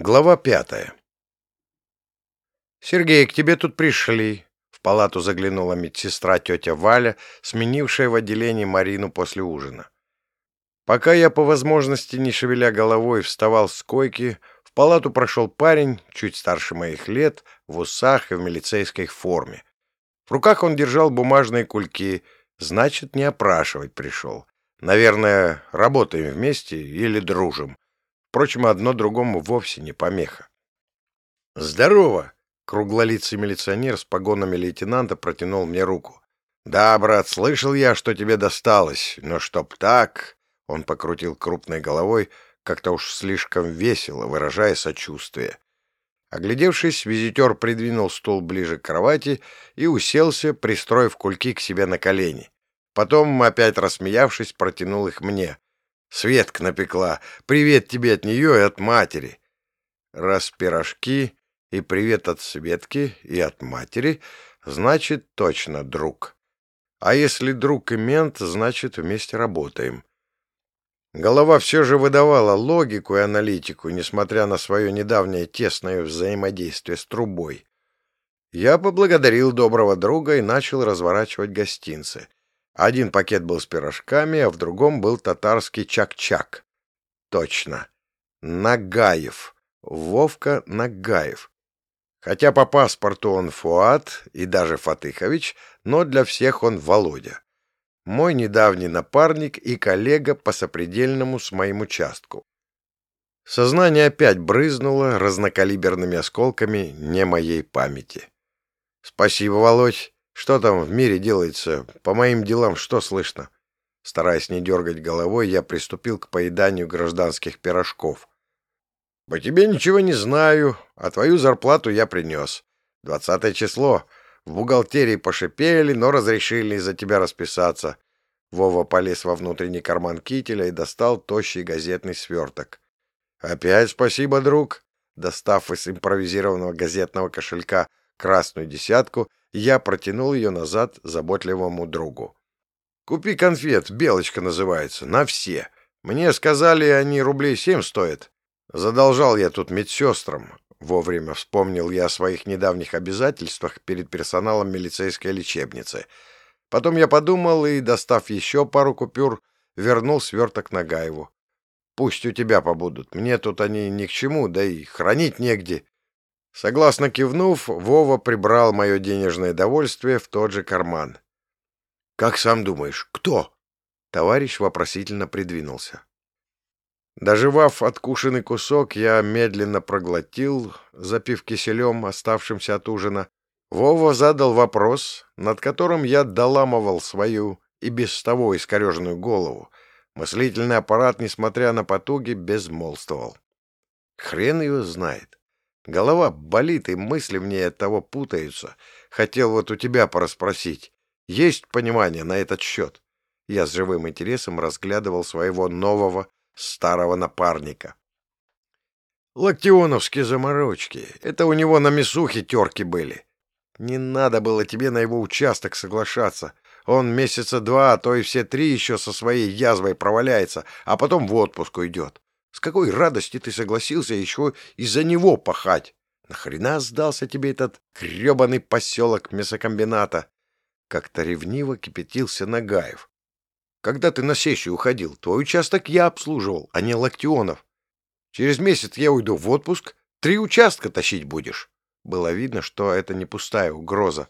Глава пятая. «Сергей, к тебе тут пришли». В палату заглянула медсестра тетя Валя, сменившая в отделении Марину после ужина. Пока я, по возможности, не шевеля головой, вставал с койки, в палату прошел парень, чуть старше моих лет, в усах и в милицейской форме. В руках он держал бумажные кульки, значит, не опрашивать пришел. Наверное, работаем вместе или дружим. Впрочем, одно другому вовсе не помеха. «Здорово!» — круглолицый милиционер с погонами лейтенанта протянул мне руку. «Да, брат, слышал я, что тебе досталось, но чтоб так...» Он покрутил крупной головой, как-то уж слишком весело, выражая сочувствие. Оглядевшись, визитер придвинул стул ближе к кровати и уселся, пристроив кульки к себе на колени. Потом, опять рассмеявшись, протянул их мне. Светка напекла. Привет тебе от нее и от матери. Раз пирожки и привет от Светки и от матери, значит, точно друг. А если друг и мент, значит, вместе работаем. Голова все же выдавала логику и аналитику, несмотря на свое недавнее тесное взаимодействие с трубой. Я поблагодарил доброго друга и начал разворачивать гостинцы. Один пакет был с пирожками, а в другом был татарский чак-чак. Точно. Нагаев. Вовка Нагаев. Хотя по паспорту он Фуат и даже Фатыхович, но для всех он Володя. Мой недавний напарник и коллега по сопредельному с моим участку. Сознание опять брызнуло разнокалиберными осколками не моей памяти. «Спасибо, Володь. Что там в мире делается? По моим делам что слышно? Стараясь не дергать головой, я приступил к поеданию гражданских пирожков. По тебе ничего не знаю, а твою зарплату я принес. Двадцатое число. В бухгалтерии пошипели, но разрешили из-за тебя расписаться. Вова полез во внутренний карман кителя и достал тощий газетный сверток. «Опять спасибо, друг!» Достав из импровизированного газетного кошелька красную десятку, я протянул ее назад заботливому другу. «Купи конфет, белочка называется, на все. Мне сказали, они рублей семь стоят. Задолжал я тут медсестрам. Вовремя вспомнил я о своих недавних обязательствах перед персоналом милицейской лечебницы. Потом я подумал и, достав еще пару купюр, вернул сверток Нагаеву. Пусть у тебя побудут, мне тут они ни к чему, да и хранить негде. Согласно кивнув, Вова прибрал мое денежное довольствие в тот же карман. «Как сам думаешь, кто?» Товарищ вопросительно придвинулся. Доживав откушенный кусок, я медленно проглотил, запив киселем, оставшимся от ужина. Вова задал вопрос, над которым я доламывал свою и без того искореженную голову. Мыслительный аппарат, несмотря на потуги, безмолвствовал. Хрен его знает. Голова болит, и мысли в ней от того путаются. Хотел вот у тебя порасспросить. Есть понимание на этот счет?» Я с живым интересом разглядывал своего нового старого напарника. «Локтионовские заморочки. Это у него на мясухе терки были. Не надо было тебе на его участок соглашаться. Он месяца два, а то и все три еще со своей язвой проваляется, а потом в отпуск уйдет. С какой радости ты согласился еще из-за него пахать? Нахрена сдался тебе этот гребаный поселок мясокомбината? Как-то ревниво кипятился Нагаев. Когда ты на сессию уходил, твой участок я обслуживал, а не Локтионов. Через месяц я уйду в отпуск, три участка тащить будешь. Было видно, что это не пустая угроза.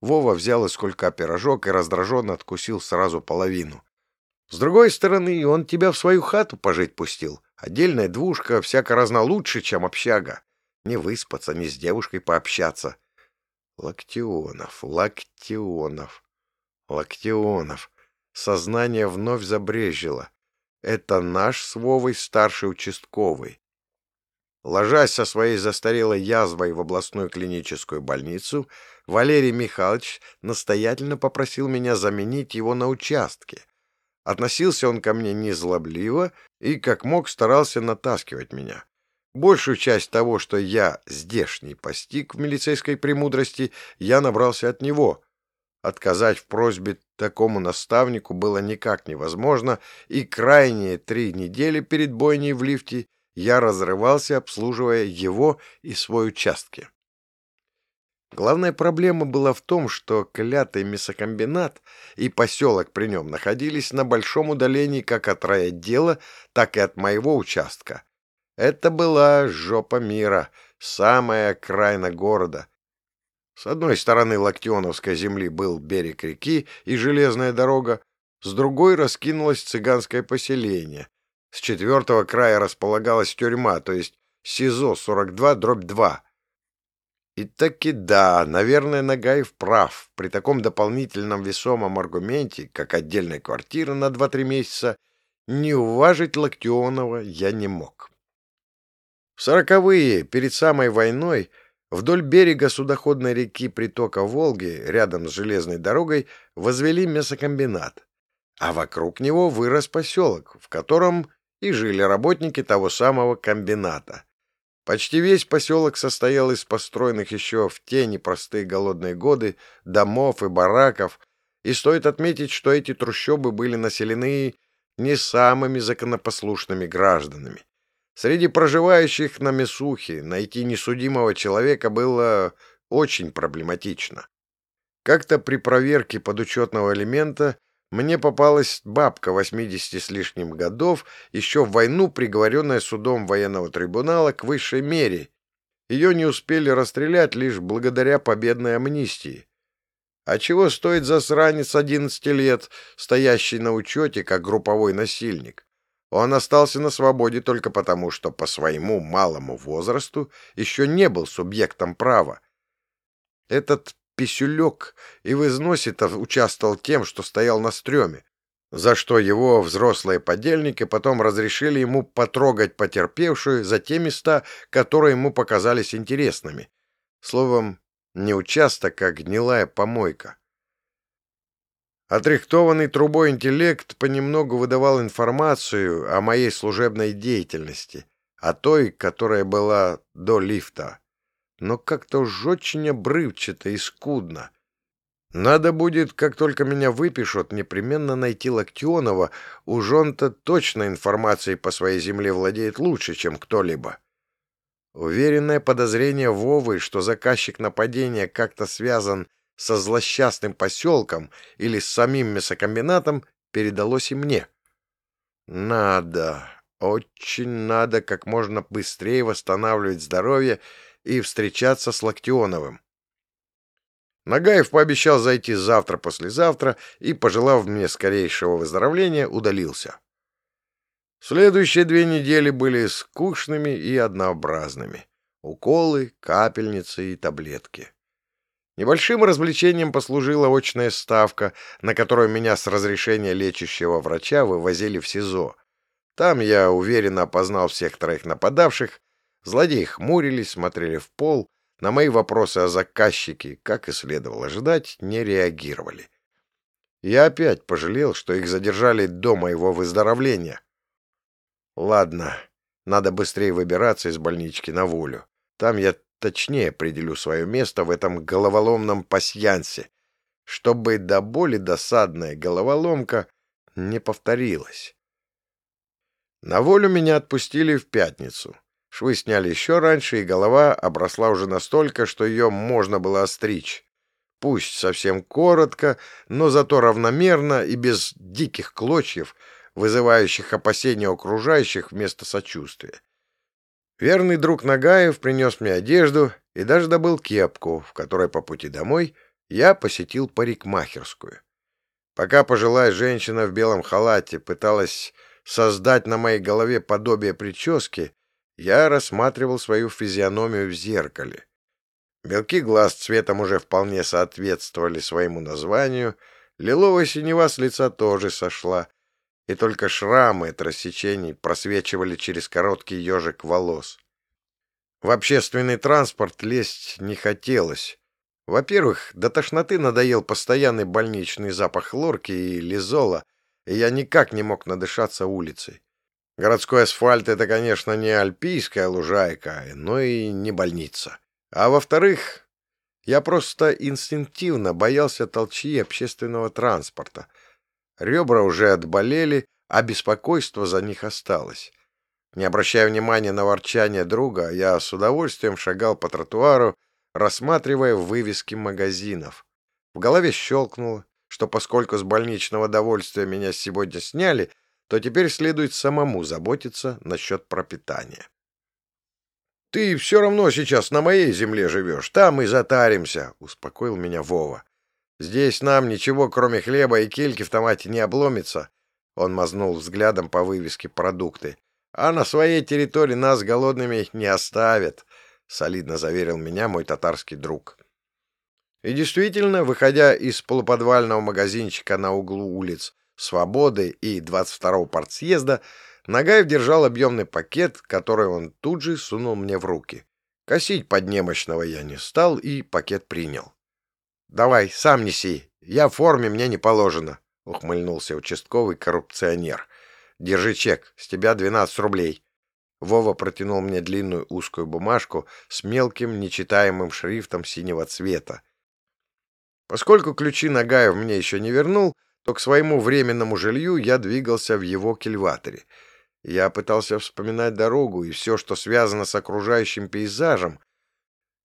Вова взял из кулька пирожок и раздраженно откусил сразу половину. С другой стороны, он тебя в свою хату пожить пустил. Отдельная двушка всяко разно лучше, чем общага. Не выспаться, не с девушкой пообщаться. Локтионов, Локтионов, Локтионов. Сознание вновь забрежило. Это наш с Вовой старший участковый. Ложась со своей застарелой язвой в областную клиническую больницу, Валерий Михайлович настоятельно попросил меня заменить его на участке. Относился он ко мне незлобливо и, как мог, старался натаскивать меня. Большую часть того, что я здешний постиг в милицейской премудрости, я набрался от него. Отказать в просьбе такому наставнику было никак невозможно, и крайние три недели перед бойней в лифте я разрывался, обслуживая его и свой участки. Главная проблема была в том, что клятый мясокомбинат и поселок при нем находились на большом удалении как от райотдела, так и от моего участка. Это была жопа мира, самая окраина города. С одной стороны Локтионовской земли был берег реки и железная дорога, с другой раскинулось цыганское поселение. С четвертого края располагалась тюрьма, то есть СИЗО-42, дробь 2. И таки да, наверное, Нагаев прав. При таком дополнительном весомом аргументе, как отдельная квартира на 2-3 месяца, не уважить Локтионова я не мог. В сороковые, перед самой войной, вдоль берега судоходной реки притока Волги, рядом с железной дорогой, возвели мясокомбинат, а вокруг него вырос поселок, в котором и жили работники того самого комбината. Почти весь поселок состоял из построенных еще в те непростые голодные годы домов и бараков, и стоит отметить, что эти трущобы были населены не самыми законопослушными гражданами. Среди проживающих на Месухе найти несудимого человека было очень проблематично. Как-то при проверке подучетного элемента мне попалась бабка 80 с лишним годов, еще в войну приговоренная судом военного трибунала к высшей мере. Ее не успели расстрелять лишь благодаря победной амнистии. А чего стоит засранец 11 лет, стоящий на учете как групповой насильник? Он остался на свободе только потому, что по своему малому возрасту еще не был субъектом права. Этот писюлек и в износе-то участвовал тем, что стоял на стреме, за что его взрослые подельники потом разрешили ему потрогать потерпевшую за те места, которые ему показались интересными. Словом, не участок, а гнилая помойка. Отрихтованный трубой интеллект понемногу выдавал информацию о моей служебной деятельности, о той, которая была до лифта но как-то уж очень обрывчато и скудно. Надо будет, как только меня выпишут, непременно найти Локтионова, уж он-то точно информацией по своей земле владеет лучше, чем кто-либо. Уверенное подозрение Вовы, что заказчик нападения как-то связан со злосчастным поселком или с самим мясокомбинатом, передалось и мне. Надо, очень надо как можно быстрее восстанавливать здоровье и встречаться с Локтионовым. Нагаев пообещал зайти завтра-послезавтра и, пожелав мне скорейшего выздоровления, удалился. Следующие две недели были скучными и однообразными. Уколы, капельницы и таблетки. Небольшим развлечением послужила очная ставка, на которую меня с разрешения лечащего врача вывозили в СИЗО. Там я уверенно опознал всех троих нападавших Злодеи хмурились, смотрели в пол, на мои вопросы о заказчике, как и следовало ожидать, не реагировали. Я опять пожалел, что их задержали до моего выздоровления. Ладно, надо быстрее выбираться из больнички на волю. Там я точнее определю свое место в этом головоломном пасьянсе, чтобы до боли досадная головоломка не повторилась. На волю меня отпустили в пятницу. Швы сняли еще раньше, и голова обросла уже настолько, что ее можно было остричь. Пусть совсем коротко, но зато равномерно и без диких клочьев, вызывающих опасения окружающих вместо сочувствия. Верный друг Нагаев принес мне одежду и даже добыл кепку, в которой по пути домой я посетил парикмахерскую. Пока пожилая женщина в белом халате пыталась создать на моей голове подобие прически, я рассматривал свою физиономию в зеркале. Белки глаз цветом уже вполне соответствовали своему названию, лиловая синева с лица тоже сошла, и только шрамы от рассечений просвечивали через короткий ежик волос. В общественный транспорт лезть не хотелось. Во-первых, до тошноты надоел постоянный больничный запах лорки и лизола, и я никак не мог надышаться улицей. Городской асфальт — это, конечно, не альпийская лужайка, но и не больница. А во-вторых, я просто инстинктивно боялся толчьи общественного транспорта. Ребра уже отболели, а беспокойство за них осталось. Не обращая внимания на ворчание друга, я с удовольствием шагал по тротуару, рассматривая вывески магазинов. В голове щелкнуло, что поскольку с больничного довольствия меня сегодня сняли, то теперь следует самому заботиться насчет пропитания. «Ты все равно сейчас на моей земле живешь, там и затаримся», — успокоил меня Вова. «Здесь нам ничего, кроме хлеба и кильки в томате не обломится». Он мазнул взглядом по вывеске «Продукты». «А на своей территории нас голодными не оставят», — солидно заверил меня мой татарский друг. И действительно, выходя из полуподвального магазинчика на углу улиц Свободы и 22-го партсъезда, Нагаев держал объемный пакет, который он тут же сунул мне в руки. Косить под немощного я не стал и пакет принял. «Давай, сам неси. Я в форме, мне не положено», — ухмыльнулся участковый коррупционер. «Держи чек, с тебя 12 рублей». Вова протянул мне длинную узкую бумажку с мелким нечитаемым шрифтом синего цвета. Поскольку ключи Нагаев мне еще не вернул, то к своему временному жилью я двигался в его кильваторе — я пытался вспоминать дорогу и все, что связано с окружающим пейзажем.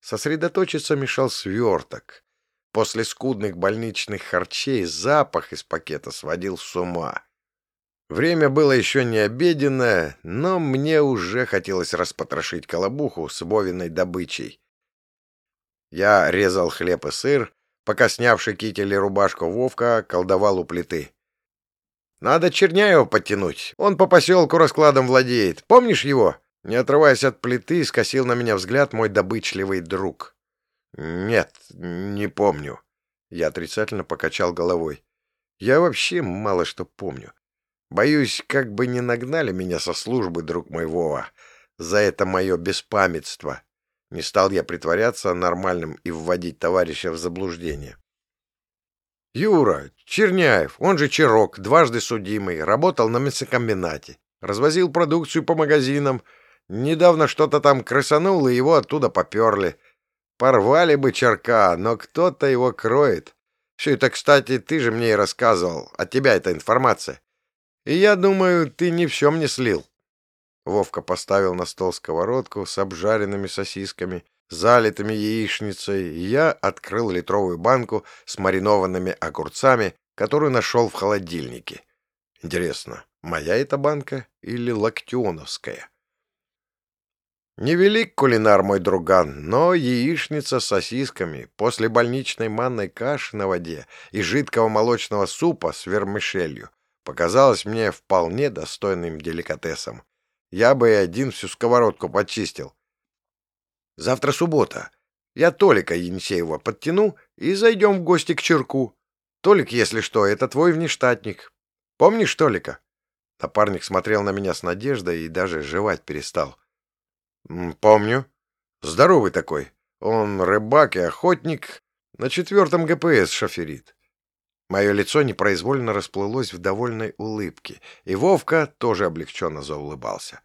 Сосредоточиться мешал сверток. После скудных больничных харчей запах из пакета сводил с ума. Время было еще не обеденное, но мне уже хотелось распотрошить колобуху с Вовиной добычей. Я резал хлеб и сыр, пока снявший китель и рубашку Вовка колдовал у плиты. Надо Черняева подтянуть. Он по поселку раскладом владеет. Помнишь его?» Не отрываясь от плиты, скосил на меня взгляд мой добычливый друг. «Нет, не помню». Я отрицательно покачал головой. «Я вообще мало что помню. Боюсь, как бы не нагнали меня со службы, друг мой Вова, за это мое беспамятство. Не стал я притворяться нормальным и вводить товарища в заблуждение. Юра, Черняев, он же Чирок, дважды судимый, работал на мясокомбинате. Развозил продукцию по магазинам. Недавно что-то там крысануло, и его оттуда поперли. Порвали бы Черка, но кто-то его кроет. Все это, кстати, ты же мне и рассказывал. От тебя эта информация. И я думаю, ты не все мне слил. Вовка поставил на стол сковородку с обжаренными сосисками, залитыми яичницей, я открыл литровую банку с маринованными огурцами, которую нашел в холодильнике. Интересно, моя эта банка или локтионовская? Невелик кулинар мой друган, но яичница с сосисками после больничной манной каши на воде и жидкого молочного супа с вермишелью показалась мне вполне достойным деликатесом. Я бы и один всю сковородку почистил, Завтра суббота. Я Толика Енисеева подтяну и зайдем в гости к Черку. Толик, если что, это твой внештатник. Помнишь Толика?» Напарник смотрел на меня с надеждой и даже жевать перестал. «Помню. Здоровый такой. Он рыбак и охотник. На четвертом ГПС шоферит». Мое лицо непроизвольно расплылось в довольной улыбке, и Вовка тоже облегченно заулыбался.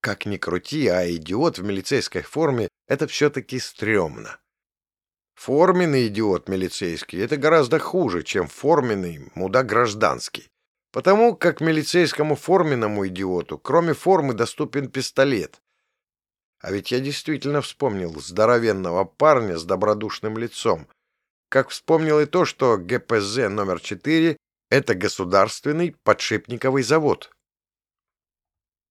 Как ни крути, а идиот в милицейской форме — это все-таки стрёмно. Форменный идиот милицейский — это гораздо хуже, чем форменный мудак гражданский. Потому как милицейскому форменному идиоту, кроме формы, доступен пистолет. А ведь я действительно вспомнил здоровенного парня с добродушным лицом. Как вспомнил и то, что ГПЗ номер 4 — это государственный подшипниковый завод.